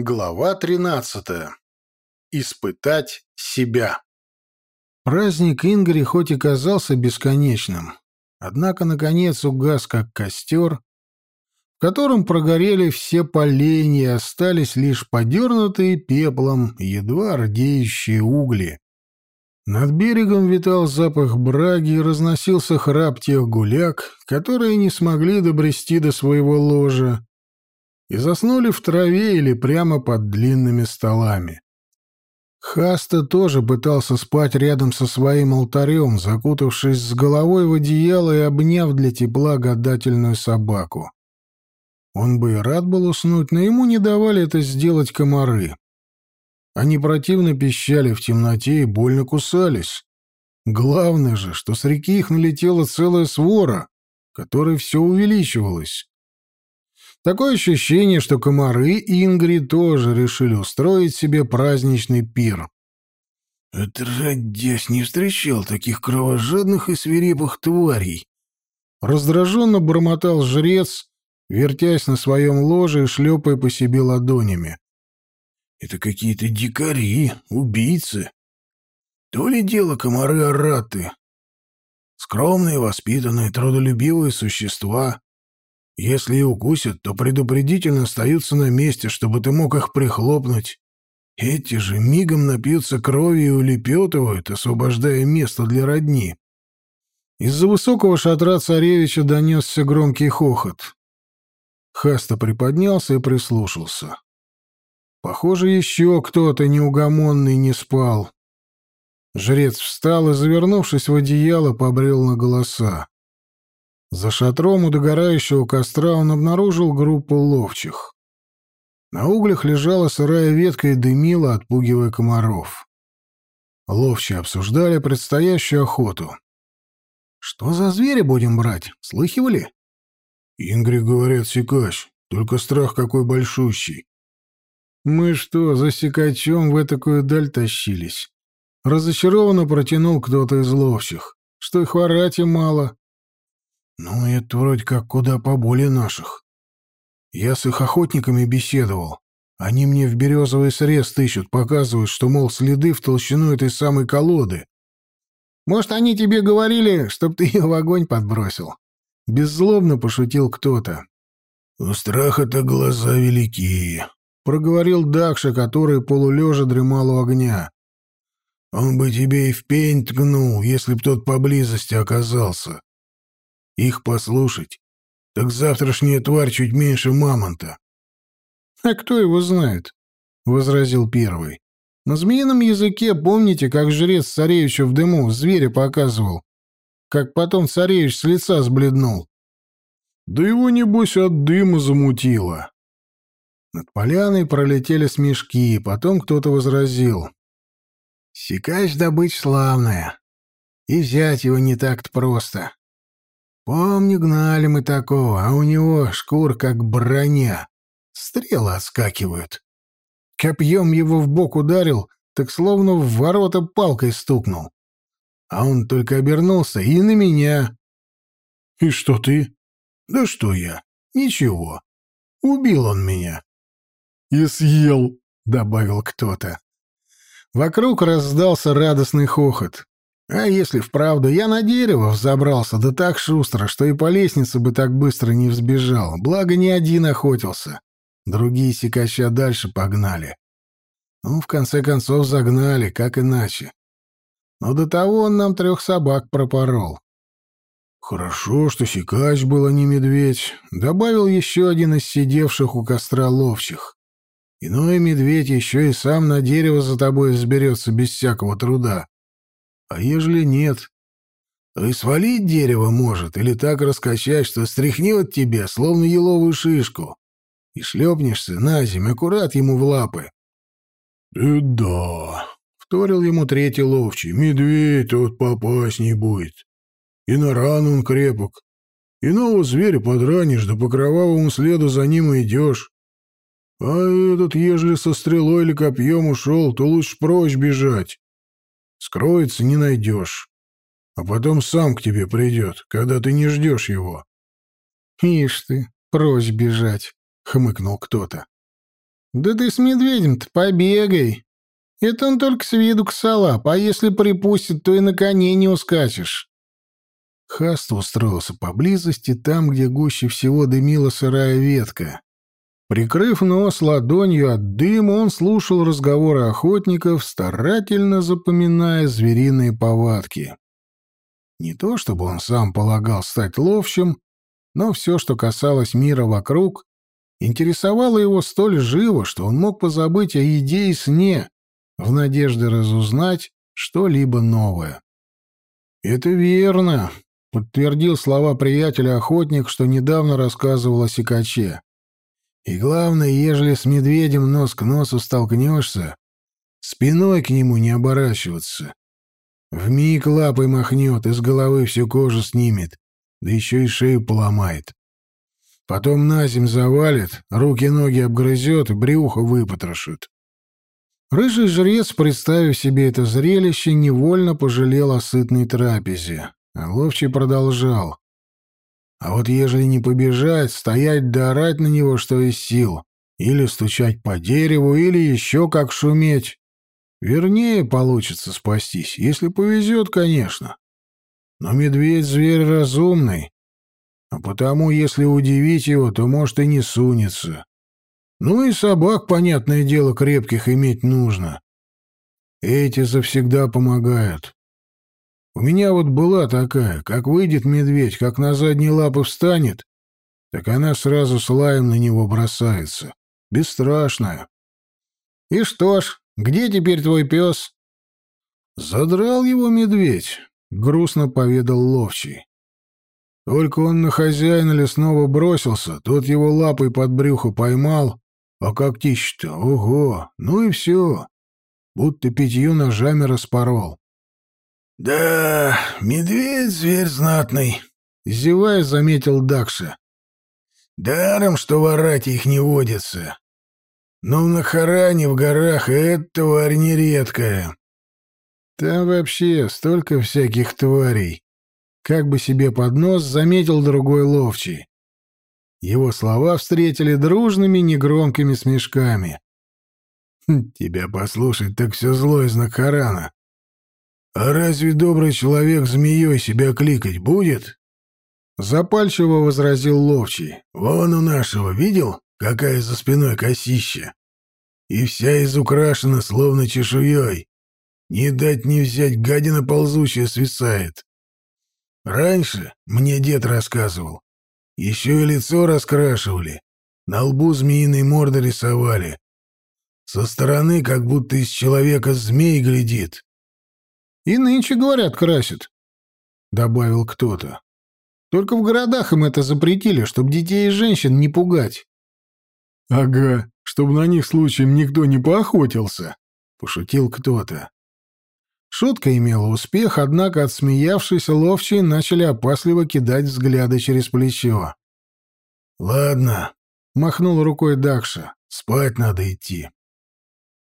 Глава 13. Испытать себя. Праздник Ингри хоть и казался бесконечным, однако, наконец, угас как костер, в котором прогорели все поленья и остались лишь подернутые пеплом едва рдеющие угли. Над берегом витал запах браги и разносился храп тех гуляк, которые не смогли добрести до своего ложа, и заснули в траве или прямо под длинными столами. Хаста тоже пытался спать рядом со своим алтарем, закутавшись с головой в одеяло и обняв для тепла гадательную собаку. Он бы и рад был уснуть, но ему не давали это сделать комары. Они противно пищали в темноте и больно кусались. Главное же, что с реки их налетела целая свора, которая все увеличивалась. Такое ощущение, что комары и Ингри тоже решили устроить себе праздничный пир. «Отродясь, не встречал таких кровожадных и свирепых тварей!» Раздраженно бормотал жрец, вертясь на своем ложе и шлепая по себе ладонями. «Это какие-то дикари, убийцы. То ли дело комары-араты. Скромные, воспитанные, трудолюбивые существа. Если и укусят, то предупредительно остаются на месте, чтобы ты мог их прихлопнуть. Эти же мигом напьются крови и улепетывают, освобождая место для родни. Из-за высокого шатра царевича донесся громкий хохот. Хаста приподнялся и прислушался. Похоже, еще кто-то неугомонный не спал. Жрец встал и, завернувшись в одеяло, побрел на голоса. За шатром у догорающего костра он обнаружил группу ловчих. На углях лежала сырая ветка и дымила, отпугивая комаров. Ловчие обсуждали предстоящую охоту. «Что за звери будем брать? Слыхивали?» «Ингри, говорят, сикач, только страх какой большущий». «Мы что, за сикачом в такую даль тащились?» Разочарованно протянул кто-то из ловчих. «Что их ворать и мало?» «Ну, это вроде как куда поболее наших. Я с их охотниками беседовал. Они мне в березовый срез тыщут, показывают, что, мол, следы в толщину этой самой колоды. Может, они тебе говорили, чтоб ты ее в огонь подбросил?» Беззлобно пошутил кто-то. «У страха-то глаза великие», — проговорил Дакша, который полулежа дремал у огня. «Он бы тебе и в пень ткнул, если б тот поблизости оказался их послушать, так завтрашняя тварь чуть меньше мамонта. — А кто его знает? — возразил первый. — На змеином языке помните, как жрец царевичу в дыму зверя показывал? Как потом царевич с лица сбледнул? Да его, небось, от дыма замутило. Над поляной пролетели смешки, потом кто-то возразил. — Сикач добыча славная, и взять его не так-то просто. Помню, гнали мы такого, а у него шкур как броня. Стрелы отскакивают. Копьем его в бок ударил, так словно в ворота палкой стукнул. А он только обернулся и на меня. — И что ты? — Да что я? Ничего. Убил он меня. — И съел, — добавил кто-то. Вокруг раздался радостный хохот. А если вправду я на дерево взобрался, да так шустро, что и по лестнице бы так быстро не взбежал, благо не один охотился. Другие сикача дальше погнали. Ну, в конце концов, загнали, как иначе. Но до того он нам трех собак пропорол. Хорошо, что сикач был, а не медведь, добавил еще один из сидевших у костра ловчих. Иной медведь еще и сам на дерево за тобой взберется без всякого труда. А ежели нет, то и свалить дерево может, или так раскачать, что стряхнет тебя, словно еловую шишку, и шлепнешься на землю аккурат ему в лапы. «Э, да», — вторил ему третий ловчий, — «медведь тот попасней будет. И на рану он крепок. Иного зверя подранишь, да по кровавому следу за ним и идешь. А этот, ежели со стрелой или копьем ушел, то лучше прочь бежать. Скроется не найдешь. А потом сам к тебе придет, когда ты не ждешь его. — Ишь ты, прочь бежать, — хмыкнул кто-то. Да ты с медведем-то побегай. Это он только с виду косолап, а если припустит, то и на коне не ускачешь. Хаст устроился поблизости, там, где гуще всего дымила сырая ветка. Прикрыв нос ладонью от дыма, он слушал разговоры охотников, старательно запоминая звериные повадки. Не то чтобы он сам полагал стать ловчим, но все, что касалось мира вокруг, интересовало его столь живо, что он мог позабыть о еде и сне, в надежде разузнать что-либо новое. «Это верно», — подтвердил слова приятеля охотник, что недавно рассказывал о Сикаче. «И главное, ежели с медведем нос к носу столкнешься, спиной к нему не оборачиваться. Вмиг лапой махнет, из головы всю кожу снимет, да еще и шею поломает. Потом на земь завалит, руки-ноги обгрызет брюхо выпотрошит. Рыжий жрец, представив себе это зрелище, невольно пожалел о сытной трапезе. А ловчий продолжал. А вот ежели не побежать, стоять да орать на него, что из сил, или стучать по дереву, или еще как шуметь, вернее получится спастись, если повезет, конечно. Но медведь — зверь разумный, а потому, если удивить его, то, может, и не сунется. Ну и собак, понятное дело, крепких иметь нужно. Эти завсегда помогают. У меня вот была такая, как выйдет медведь, как на задние лапы встанет, так она сразу с лаем на него бросается. Бесстрашная. И что ж, где теперь твой пес? Задрал его медведь, грустно поведал ловчий. Только он на хозяина лесного бросился, тот его лапой под брюхо поймал, а как тищ-то, ого, ну и все. Будто пятью ножами распорол. — Да, медведь — зверь знатный, — зевая заметил Дакша. — Даром, что ворать их не водится. Но на Харане в горах эта тварь нередкая. Там вообще столько всяких тварей, как бы себе под нос заметил другой ловчий. Его слова встретили дружными негромкими смешками. «Хм, «Тебя послушать, так все зло из Накарана. А разве добрый человек змеей себя кликать будет?» Запальчиво возразил ловчий. «Вон у нашего, видел, какая за спиной косища? И вся изукрашена, словно чешуей. Не дать не взять, гадина ползущая свисает. Раньше, мне дед рассказывал, еще и лицо раскрашивали, на лбу змеиной морды рисовали. Со стороны, как будто из человека змей глядит. «И нынче, говорят, красят», — добавил кто-то. «Только в городах им это запретили, чтобы детей и женщин не пугать». «Ага, чтобы на них случаем никто не поохотился», — пошутил кто-то. Шутка имела успех, однако, отсмеявшись, ловчие начали опасливо кидать взгляды через плечо. «Ладно», — махнул рукой Дакша, — «спать надо идти».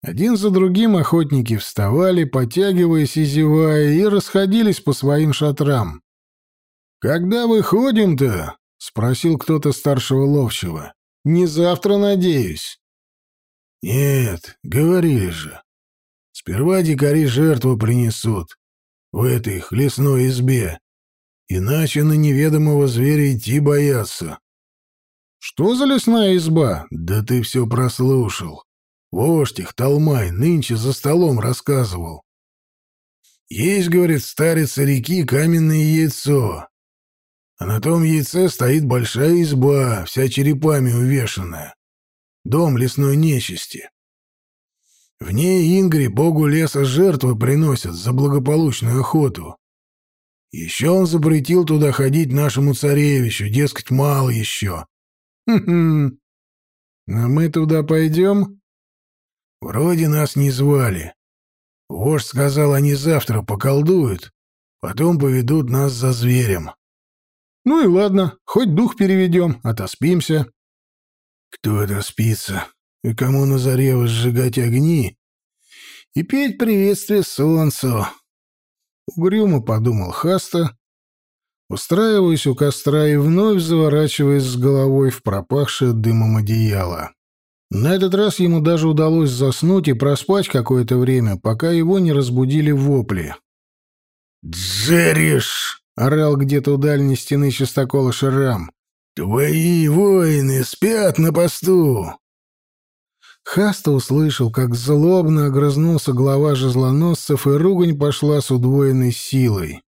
Один за другим охотники вставали, потягиваясь и зевая, и расходились по своим шатрам. «Когда выходим-то?» — спросил кто-то старшего ловчего. «Не завтра, надеюсь». «Нет, говорили же. Сперва дикари жертву принесут в этой их лесной избе, иначе на неведомого зверя идти боятся. Что за лесная изба? Да ты все прослушал. Вождь их, Талмай, нынче за столом рассказывал. Есть, говорит, старица реки каменное яйцо. А на том яйце стоит большая изба, вся черепами увешанная. Дом лесной нечисти. В ней Ингри богу леса жертвы приносят за благополучную охоту. Еще он запретил туда ходить нашему царевичу, дескать, мало еще. Хм-хм. А мы туда пойдем? Вроде нас не звали. Вождь сказал, они завтра поколдуют, потом поведут нас за зверем. Ну и ладно, хоть дух переведем, отоспимся. Кто это спится? и кому на заре возжигать огни и петь приветствие солнцу. Угрюмо подумал Хаста, устраиваясь у костра и вновь заворачиваясь с головой в пропахшее дымом одеяло. На этот раз ему даже удалось заснуть и проспать какое-то время, пока его не разбудили вопли. «Джериш!» — орал где-то у дальней стены частокола Шрам. «Твои воины спят на посту!» Хаста услышал, как злобно огрызнулся глава жезлоносцев, и ругань пошла с удвоенной силой.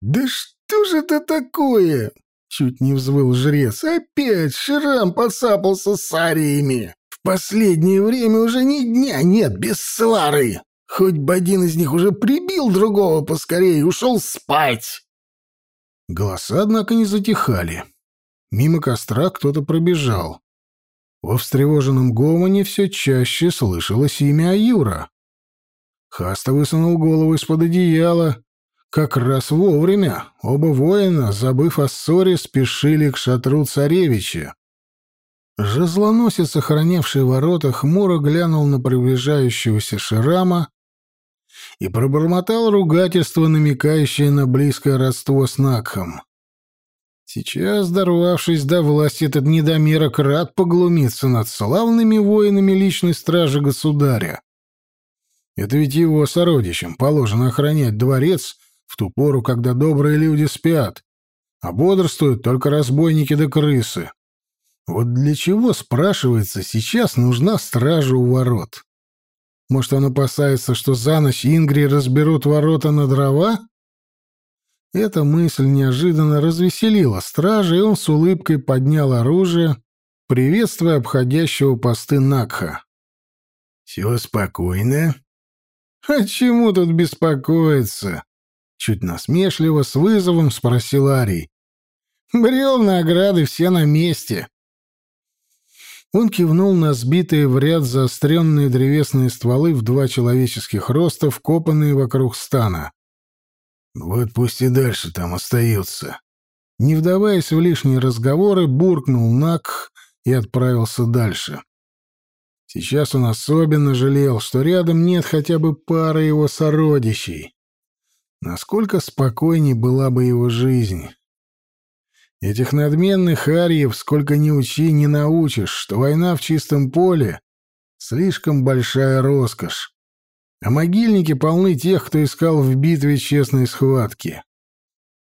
«Да что же это такое?» — чуть не взвыл жрец. «Опять Шрам подцапался с ариями! Последнее время уже ни дня нет без свары! Хоть бы один из них уже прибил другого поскорее и ушел спать!» Голоса, однако, не затихали. Мимо костра кто-то пробежал. Во встревоженном гомоне все чаще слышалось имя Аюра. Хаста высунул голову из-под одеяла. Как раз вовремя оба воина, забыв о ссоре, спешили к шатру царевича. Жезлоносец, охранявший ворота, хмуро глянул на приближающегося Ширама и пробормотал ругательство, намекающее на близкое родство с Накхом. Сейчас, дорвавшись до власти, этот недомерок рад поглумиться над славными воинами личной стражи государя. Это ведь его сородичам положено охранять дворец в ту пору, когда добрые люди спят, а бодрствуют только разбойники да крысы. Вот для чего, спрашивается, сейчас нужна стража у ворот? Может, он опасается, что за ночь Ингри разберут ворота на дрова? Эта мысль неожиданно развеселила стража, и он с улыбкой поднял оружие, приветствуя обходящего посты Накха. «Все спокойно?» «А чему тут беспокоиться?» Чуть насмешливо, с вызовом спросил Арий. «Бревна ограды все на месте». Он кивнул на сбитые в ряд заостренные древесные стволы в два человеческих роста, вкопанные вокруг стана. Вот пусть и дальше там остается. Не вдаваясь в лишние разговоры, буркнул Нак и отправился дальше. Сейчас он особенно жалел, что рядом нет хотя бы пары его сородичей. Насколько спокойней была бы его жизнь. Этих надменных арьев сколько ни учи, не научишь, что война в чистом поле — слишком большая роскошь а могильники полны тех, кто искал в битве честной схватки.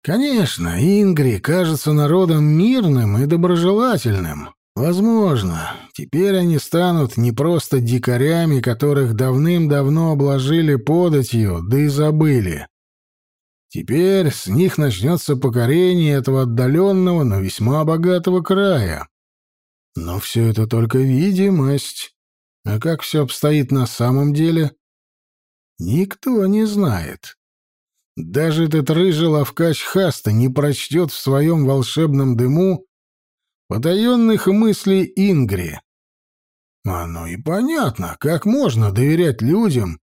Конечно, Ингри кажется народом мирным и доброжелательным. Возможно, теперь они станут не просто дикарями, которых давным-давно обложили податью, да и забыли. Теперь с них начнется покорение этого отдаленного, но весьма богатого края. Но все это только видимость. А как все обстоит на самом деле? Никто не знает. Даже этот рыжий ловкач Хаста не прочтет в своем волшебном дыму потаенных мыслей Ингри. Оно и понятно, как можно доверять людям,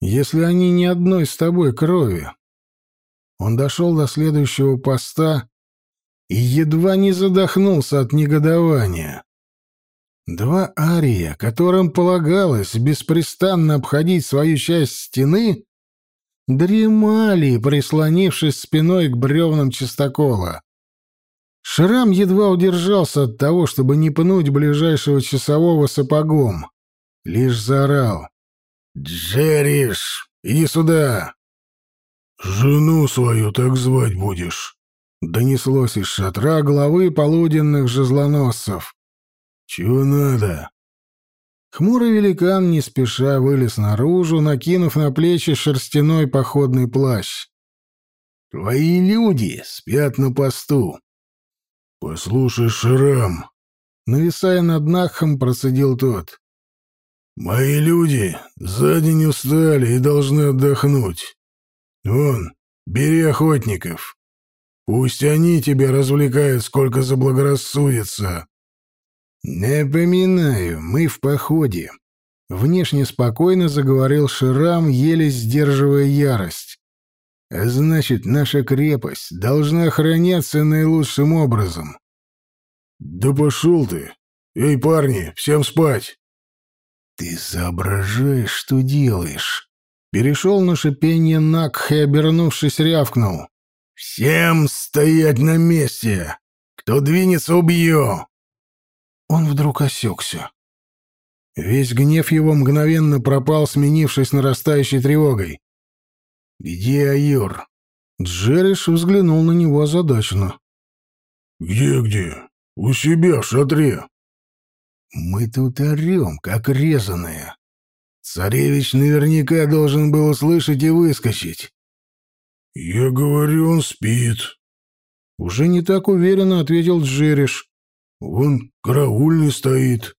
если они не одной с тобой крови. Он дошел до следующего поста и едва не задохнулся от негодования. Два ария, которым полагалось беспрестанно обходить свою часть стены, дремали, прислонившись спиной к бревнам чистокола. Шрам едва удержался от того, чтобы не пнуть ближайшего часового сапогом. Лишь заорал. «Джериш, иди сюда!» «Жену свою так звать будешь», — донеслось из шатра главы полуденных жезлоносцев. «Чего надо?» Хмурый великан не спеша вылез наружу, накинув на плечи шерстяной походный плащ. «Твои люди спят на посту». «Послушай, Шрам», — нависая над Нахом, процедил тот. «Мои люди за день устали и должны отдохнуть. Вон, бери охотников. Пусть они тебя развлекают, сколько заблагорассудится». «Напоминаю, мы в походе», — внешне спокойно заговорил Ширам, еле сдерживая ярость. «А значит, наша крепость должна охраняться наилучшим образом». «Да пошел ты! Эй, парни, всем спать!» «Ты соображаешь, что делаешь?» Перешел на шипение Накх и, обернувшись, рявкнул. «Всем стоять на месте! Кто двинется, убью!» Он вдруг осекся. Весь гнев его мгновенно пропал, сменившись нарастающей тревогой. «Где Аюр?» Джериш взглянул на него озадаченно. «Где-где? У себя в шатре». «Мы тут орем, как резаные. Царевич наверняка должен был услышать и выскочить». «Я говорю, он спит». Уже не так уверенно ответил Джериш. «Он караульный стоит».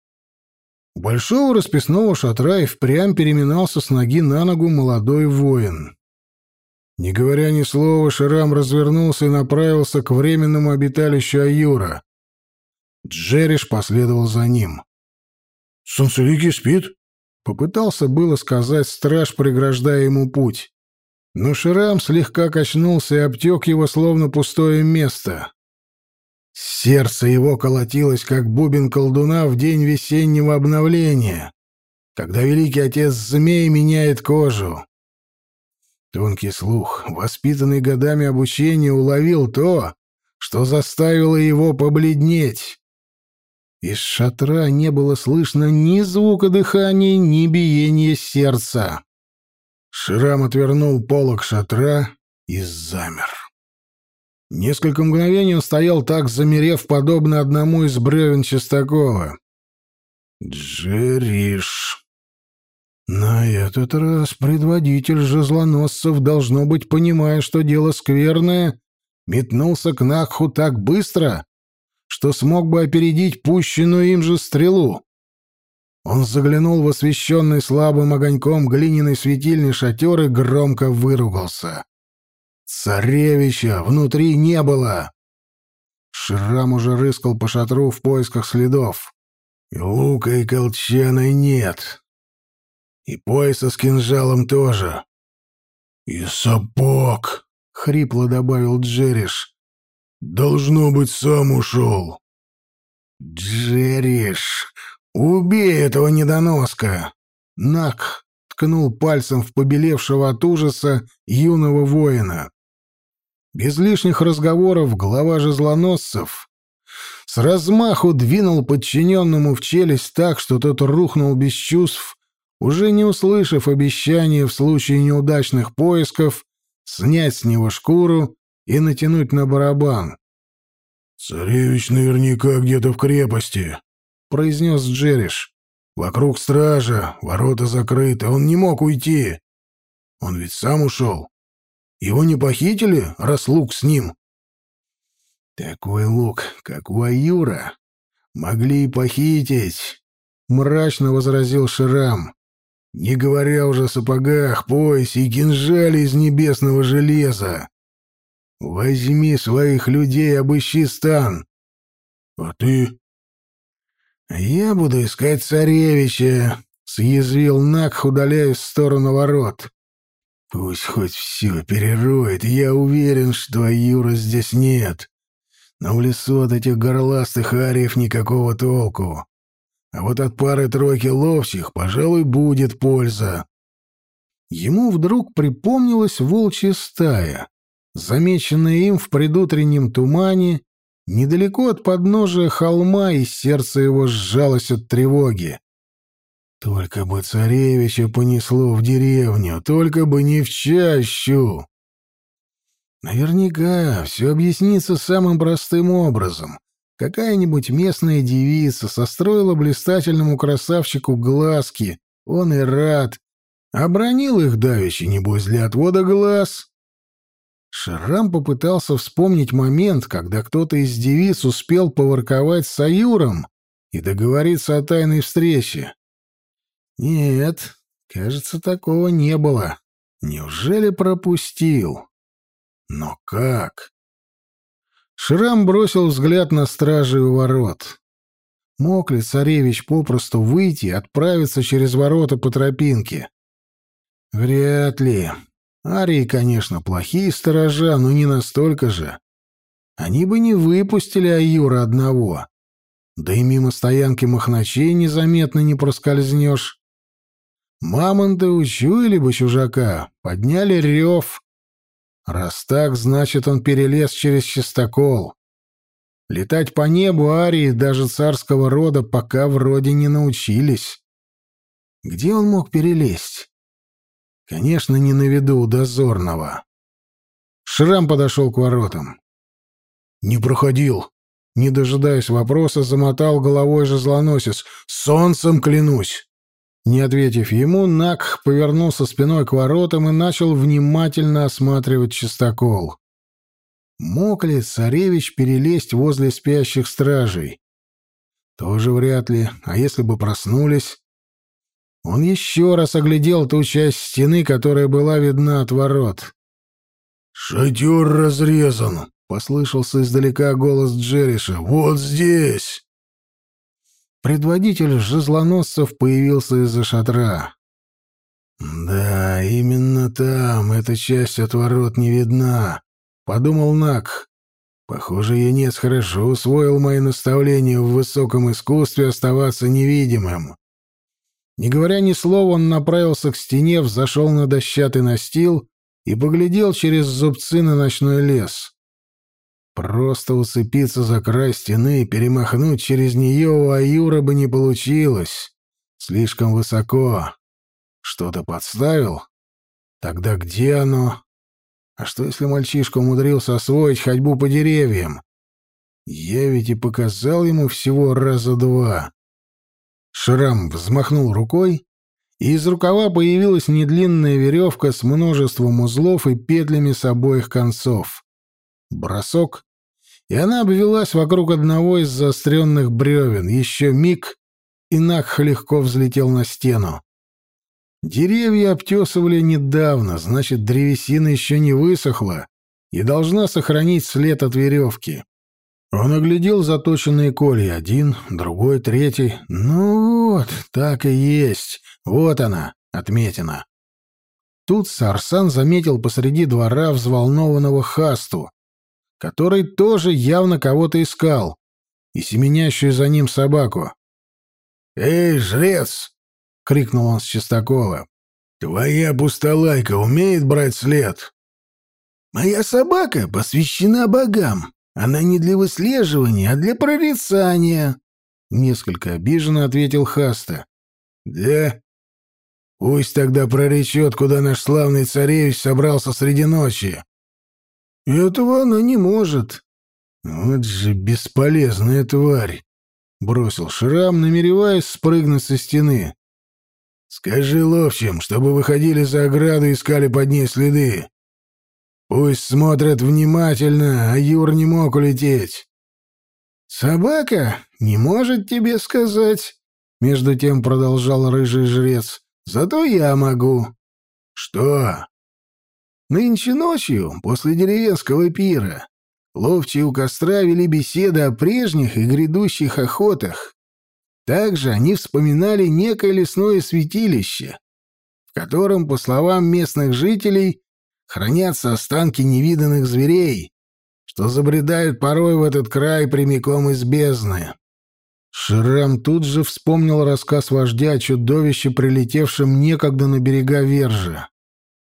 У большого расписного шатра и впрямь переминался с ноги на ногу молодой воин. Не говоря ни слова, Ширам развернулся и направился к временному обиталищу Аюра. Джериш последовал за ним. «Солнцеликий спит?» Попытался было сказать страж, преграждая ему путь. Но Ширам слегка качнулся и обтек его, словно пустое место. Сердце его колотилось, как бубен колдуна в день весеннего обновления, когда великий отец змей меняет кожу. Тонкий слух, воспитанный годами обучения, уловил то, что заставило его побледнеть. Из шатра не было слышно ни звука дыхания, ни биения сердца. Шрам отвернул полок шатра и замер. Несколько мгновений он стоял так, замерев, подобно одному из бревен Чистакова. «Джериш», на этот раз предводитель жезлоносцев, должно быть, понимая, что дело скверное, метнулся к Накху так быстро, что смог бы опередить пущенную им же стрелу. Он заглянул в освещенный слабым огоньком глиняный светильный шатер и громко выругался. Царевича внутри не было. Шрам уже рыскал по шатру в поисках следов. И лука и колчана нет. И пояса с кинжалом тоже. И сапог, — хрипло добавил Джериш. Должно быть, сам ушел. Джериш, убей этого недоноска. Нак ткнул пальцем в побелевшего от ужаса юного воина. Без лишних разговоров глава жезлоносцев с размаху двинул подчиненному в челюсть так, что тот рухнул без чувств уже не услышав обещания в случае неудачных поисков снять с него шкуру и натянуть на барабан. «Царевич наверняка где-то в крепости», — произнес Джериш. «Вокруг стража, ворота закрыты, он не мог уйти. Он ведь сам ушел. Его не похитили, раз лук с ним?» «Такой лук, как у Аюра, могли и похитить», — мрачно возразил Ширам. Не говоря уже о сапогах, поясе и кинжале из небесного железа. Возьми своих людей, обыщи стан. А ты? Я буду искать царевича, съязвил Накх, удаляясь в сторону ворот. Пусть хоть все перероет, я уверен, что Юра здесь нет. Но в лесу от этих горластых ариев никакого толку. А вот от пары-тройки ловчих, пожалуй, будет польза. Ему вдруг припомнилась волчья стая, замеченная им в предутреннем тумане, недалеко от подножия холма, и сердце его сжалось от тревоги. Только бы царевича понесло в деревню, только бы не в чащу. Наверняка все объяснится самым простым образом. Какая-нибудь местная девица состроила блистательному красавчику глазки, он и рад. Обронил их давеча, небось, для отвода глаз. Шрам попытался вспомнить момент, когда кто-то из девиц успел поворковать с Аюром и договориться о тайной встрече. Нет, кажется, такого не было. Неужели пропустил? Но как? Шрам бросил взгляд на стражи у ворот. Мог ли царевич попросту выйти и отправиться через ворота по тропинке? Вряд ли. Арии, конечно, плохие сторожа, но не настолько же. Они бы не выпустили Аюра одного. Да и мимо стоянки махначей незаметно не проскользнешь. Мамонты учуяли бы чужака, подняли рев, Раз так, значит, он перелез через чистокол. Летать по небу арии даже царского рода пока вроде не научились. Где он мог перелезть? Конечно, не на виду у дозорного. Шрам подошел к воротам. «Не проходил», не дожидаясь вопроса, замотал головой же злоносец. «Солнцем клянусь!» Не ответив ему, Нак повернулся спиной к воротам и начал внимательно осматривать чистокол. Мог ли царевич перелезть возле спящих стражей? Тоже вряд ли. А если бы проснулись? Он еще раз оглядел ту часть стены, которая была видна от ворот. «Шатер разрезан», — послышался издалека голос Джериша. «Вот здесь!» Предводитель жезлоносцев появился из-за шатра. «Да, именно там эта часть от ворот не видна», — подумал Нак. «Похоже, юнец хорошо усвоил мои наставления в высоком искусстве оставаться невидимым». Не говоря ни слова, он направился к стене, взошел на дощатый настил и поглядел через зубцы на ночной лес. Просто уцепиться за край стены и перемахнуть через нее у Аюра бы не получилось. Слишком высоко. Что-то подставил? Тогда где оно? А что, если мальчишка умудрился освоить ходьбу по деревьям? Я ведь и показал ему всего раза два. Шрам взмахнул рукой, и из рукава появилась недлинная веревка с множеством узлов и петлями с обоих концов. Бросок, и она обвелась вокруг одного из заостренных бревен. Еще миг, и Накх легко взлетел на стену. Деревья обтесывали недавно, значит, древесина еще не высохла и должна сохранить след от веревки. Он оглядел заточенные колья. Один, другой, третий. Ну вот, так и есть. Вот она, отметина. Тут Сарсан заметил посреди двора взволнованного Хасту, который тоже явно кого-то искал, и семенящую за ним собаку. «Эй, жрец!» — крикнул он с чистокола. «Твоя пустолайка умеет брать след?» «Моя собака посвящена богам. Она не для выслеживания, а для прорицания», — несколько обиженно ответил Хаста. «Да? Пусть тогда проречет, куда наш славный царевич собрался среди ночи». «Этого она не может». «Вот же бесполезная тварь!» — бросил Шрам, намереваясь спрыгнуть со стены. «Скажи ловчим, чтобы выходили за ограду и искали под ней следы. Пусть смотрят внимательно, а Юр не мог улететь». «Собака не может тебе сказать», — между тем продолжал рыжий жрец. «Зато я могу». «Что?» Нынче ночью, после деревенского пира, ловчие у костра вели беседы о прежних и грядущих охотах. Также они вспоминали некое лесное святилище, в котором, по словам местных жителей, хранятся останки невиданных зверей, что забредают порой в этот край прямиком из бездны. Шрам тут же вспомнил рассказ вождя о чудовище, прилетевшем некогда на берега Вержа.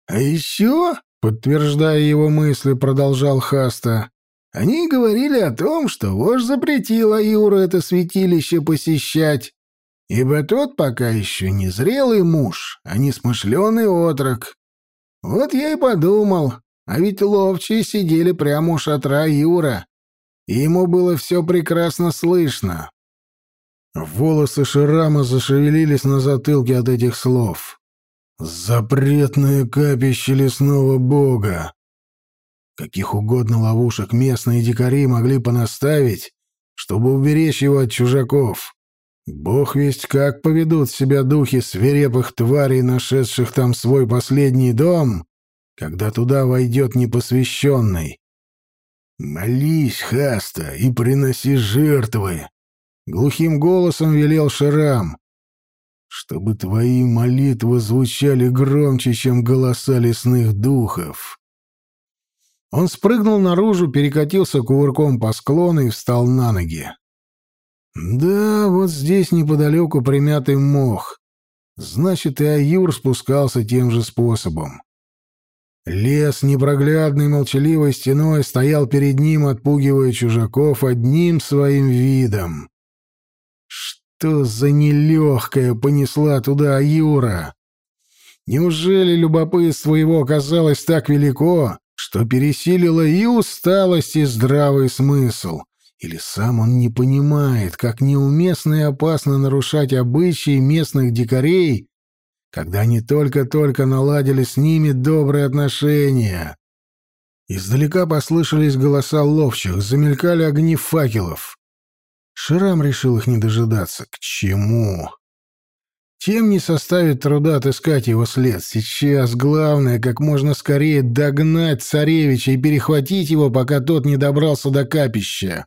А еще, подтверждая его мысли, продолжал Хаста, они говорили о том, что вождь запретил Аюру это святилище посещать, ибо тот пока еще не зрелый муж, а не смышленый отрок. Вот я и подумал, а ведь ловчие сидели прямо у шатра Юра, и ему было все прекрасно слышно. Волосы Ширама зашевелились на затылке от этих слов. Запретное капище лесного бога. Каких угодно ловушек местные дикари могли понаставить, чтобы уберечь его от чужаков. Бог весть как поведут себя духи свирепых тварей, нашедших там свой последний дом, когда туда войдет непосвященный. «Молись, Хаста, и приноси жертвы!» — глухим голосом велел Шарам чтобы твои молитвы звучали громче, чем голоса лесных духов. Он спрыгнул наружу, перекатился кувырком по склону и встал на ноги. Да, вот здесь неподалеку примятый мох. Значит, и Аюр спускался тем же способом. Лес непроглядной молчаливой стеной стоял перед ним, отпугивая чужаков одним своим видом. Что за нелегкая понесла туда Юра? Неужели любопытство его оказалось так велико, что пересилило и усталость, и здравый смысл? Или сам он не понимает, как неуместно и опасно нарушать обычаи местных дикарей, когда они только-только наладили с ними добрые отношения? Издалека послышались голоса ловчих, замелькали огни факелов. Ширам решил их не дожидаться. К чему? Тем не составит труда отыскать его след. Сейчас главное как можно скорее догнать царевича и перехватить его, пока тот не добрался до капища.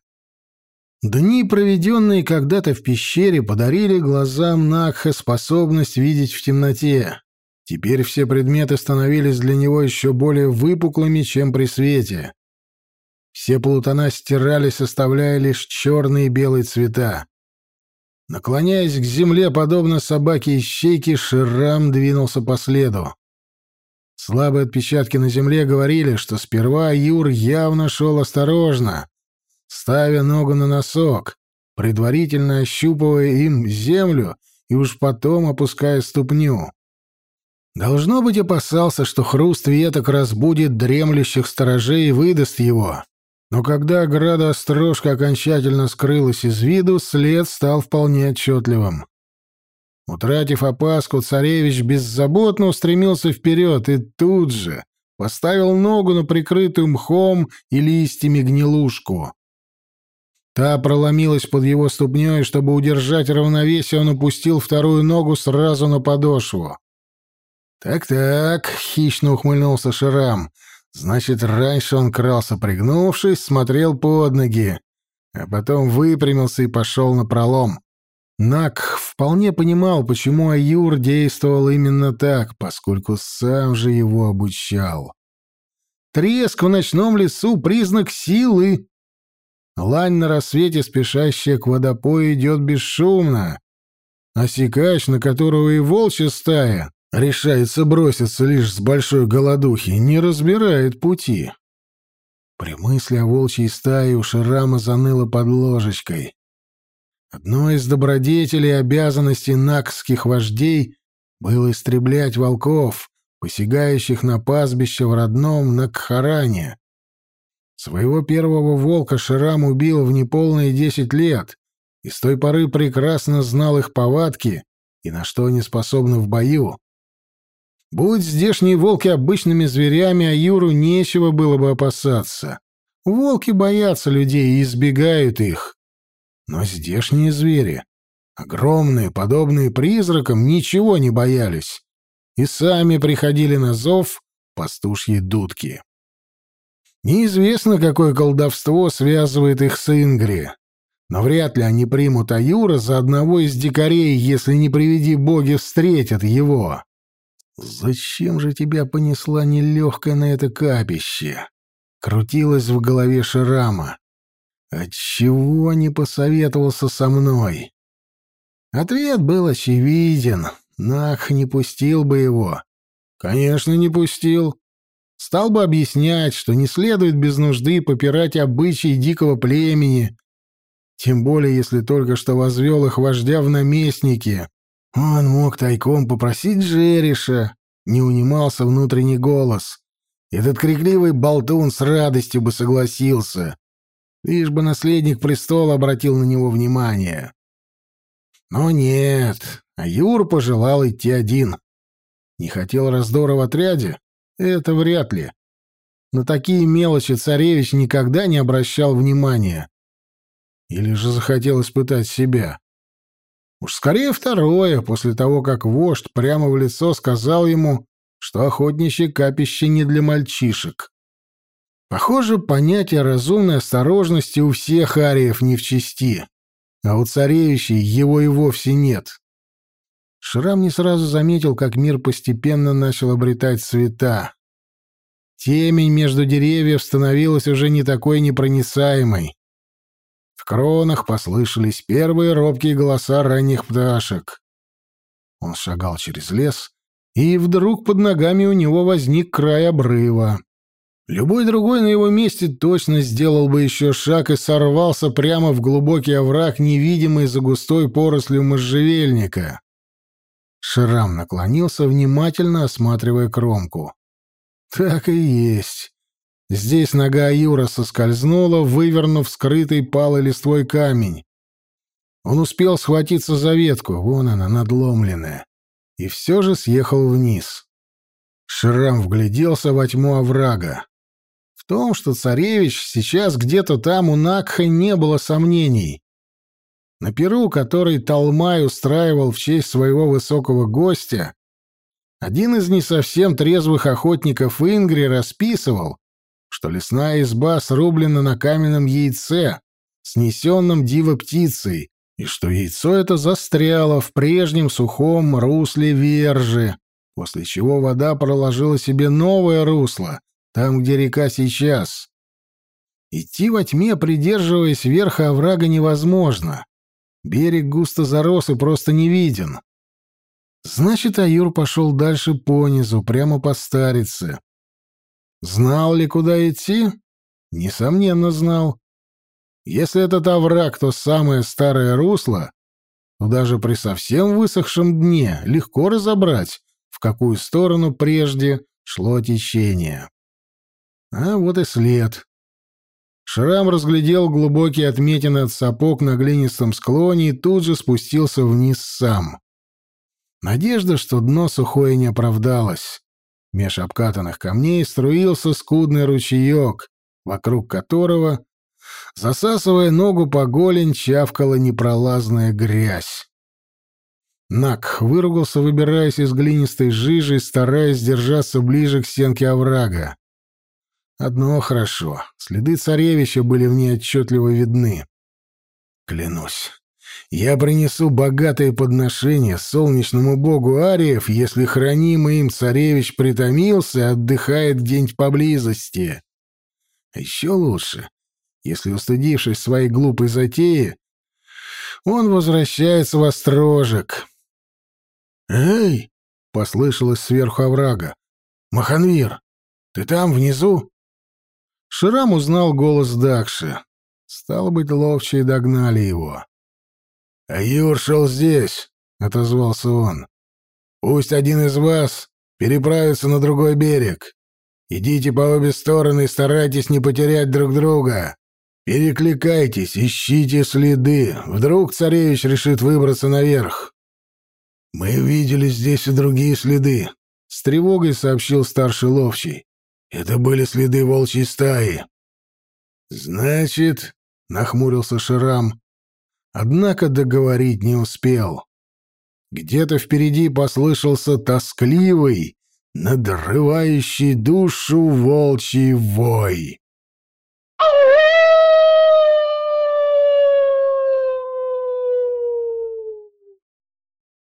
Дни, проведенные когда-то в пещере, подарили глазам Накха способность видеть в темноте. Теперь все предметы становились для него еще более выпуклыми, чем при свете. Все полутона стирались, оставляя лишь черные и белые цвета. Наклоняясь к земле, подобно собаке-ищейке, Ширам двинулся по следу. Слабые отпечатки на земле говорили, что сперва Юр явно шел осторожно, ставя ногу на носок, предварительно ощупывая им землю и уж потом опуская ступню. Должно быть, опасался, что хруст веток разбудит дремлющих сторожей и выдаст его. Но когда ограда острожка окончательно скрылась из виду, след стал вполне отчетливым. Утратив опаску, царевич беззаботно устремился вперед и тут же поставил ногу на прикрытую мхом и листьями гнилушку. Та проломилась под его ступней, чтобы удержать равновесие, он опустил вторую ногу сразу на подошву. «Так-так», — хищно ухмыльнулся Ширам, Значит, раньше он крался пригнувшись, смотрел под ноги, а потом выпрямился и пошел на пролом. Нак вполне понимал, почему Аюр действовал именно так, поскольку сам же его обучал. Треск в ночном лесу — признак силы. Лань на рассвете, спешащая к водопою, идет бесшумно, а сикач, на которого и волчья стая, решается броситься лишь с большой голодухи, не разбирает пути. При мысли о волчьей стае у Ширама заныло под ложечкой. Одной из добродетелей и обязанностей накских вождей было истреблять волков, посягающих на пастбище в родном Накхаране. Своего первого волка Ширам убил в неполные десять лет, и с той поры прекрасно знал их повадки и на что они способны в бою. Будь здешние волки обычными зверями, а Юру нечего было бы опасаться. Волки боятся людей и избегают их. Но здешние звери, огромные, подобные призракам, ничего не боялись. И сами приходили на зов пастушьи дудки. Неизвестно, какое колдовство связывает их с Ингри, но вряд ли они примут Аюра за одного из дикарей, если не приведи боги встретят его. «Зачем же тебя понесла нелегкая на это капище?» Крутилась в голове Ширама. «Отчего не посоветовался со мной?» Ответ был очевиден. Нах не пустил бы его. Конечно, не пустил. Стал бы объяснять, что не следует без нужды попирать обычаи дикого племени, тем более если только что возвел их вождя в наместники. Он мог тайком попросить Жериша, не унимался внутренний голос. Этот крикливый болтун с радостью бы согласился, лишь бы наследник престола обратил на него внимание. Но нет, а Юр пожелал идти один. Не хотел раздора в отряде? Это вряд ли. На такие мелочи царевич никогда не обращал внимания. Или же захотел испытать себя. Уж скорее второе, после того, как вождь прямо в лицо сказал ему, что охотничье капище не для мальчишек. Похоже, понятие разумной осторожности у всех ариев не в чести, а у царевичей его и вовсе нет. Шрам не сразу заметил, как мир постепенно начал обретать цвета. Темень между деревьев становилась уже не такой непроницаемой. В кронах послышались первые робкие голоса ранних пташек. Он шагал через лес, и вдруг под ногами у него возник край обрыва. Любой другой на его месте точно сделал бы еще шаг и сорвался прямо в глубокий овраг, невидимый за густой порослью можжевельника. Шрам наклонился, внимательно осматривая кромку. Так и есть. Здесь нога Аюра соскользнула, вывернув скрытый палой листвой камень. Он успел схватиться за ветку, вон она, надломленная, и все же съехал вниз. Шрам вгляделся во тьму оврага. В том, что царевич сейчас где-то там у Накха, не было сомнений. На перу, который Талмай устраивал в честь своего высокого гостя, один из не совсем трезвых охотников Ингри расписывал, что лесная изба срублена на каменном яйце, снесенном диво-птицей, и что яйцо это застряло в прежнем сухом русле Вержи, после чего вода проложила себе новое русло, там, где река сейчас. Идти во тьме, придерживаясь верха оврага, невозможно. Берег густо зарос и просто не виден. Значит, Аюр пошел дальше по низу, прямо по старице. Знал ли, куда идти? Несомненно, знал. Если этот овраг то самое старое русло, то даже при совсем высохшем дне легко разобрать, в какую сторону прежде шло течение. А вот и след. Шрам разглядел глубокие отметины от сапог на глинистом склоне и тут же спустился вниз сам. Надежда, что дно сухое не оправдалась. Меж обкатанных камней струился скудный ручеек, вокруг которого, засасывая ногу по голень, чавкала непролазная грязь. Нак выругался, выбираясь из глинистой жижи, стараясь держаться ближе к стенке оврага. Одно хорошо. Следы царевича были в ней отчетливо видны. Клянусь, я принесу богатые подношения солнечному богу Ариев, если хранимый им царевич притомился и отдыхает где-нибудь поблизости. А еще лучше, если, устыдившись своей глупой затеи, он возвращается в острожек. «Эй!» — послышалось сверху оврага. «Маханвир, ты там, внизу?» Шрам узнал голос Дакши. Стало быть, ловчие догнали его. «А Юр шел здесь», — отозвался он. «Пусть один из вас переправится на другой берег. Идите по обе стороны и старайтесь не потерять друг друга. Перекликайтесь, ищите следы. Вдруг царевич решит выбраться наверх». «Мы видели здесь и другие следы», — с тревогой сообщил старший ловчий. Это были следы волчьей стаи. Значит, нахмурился Шрам, однако договорить не успел. Где-то впереди послышался тоскливый, надрывающий душу волчий вой.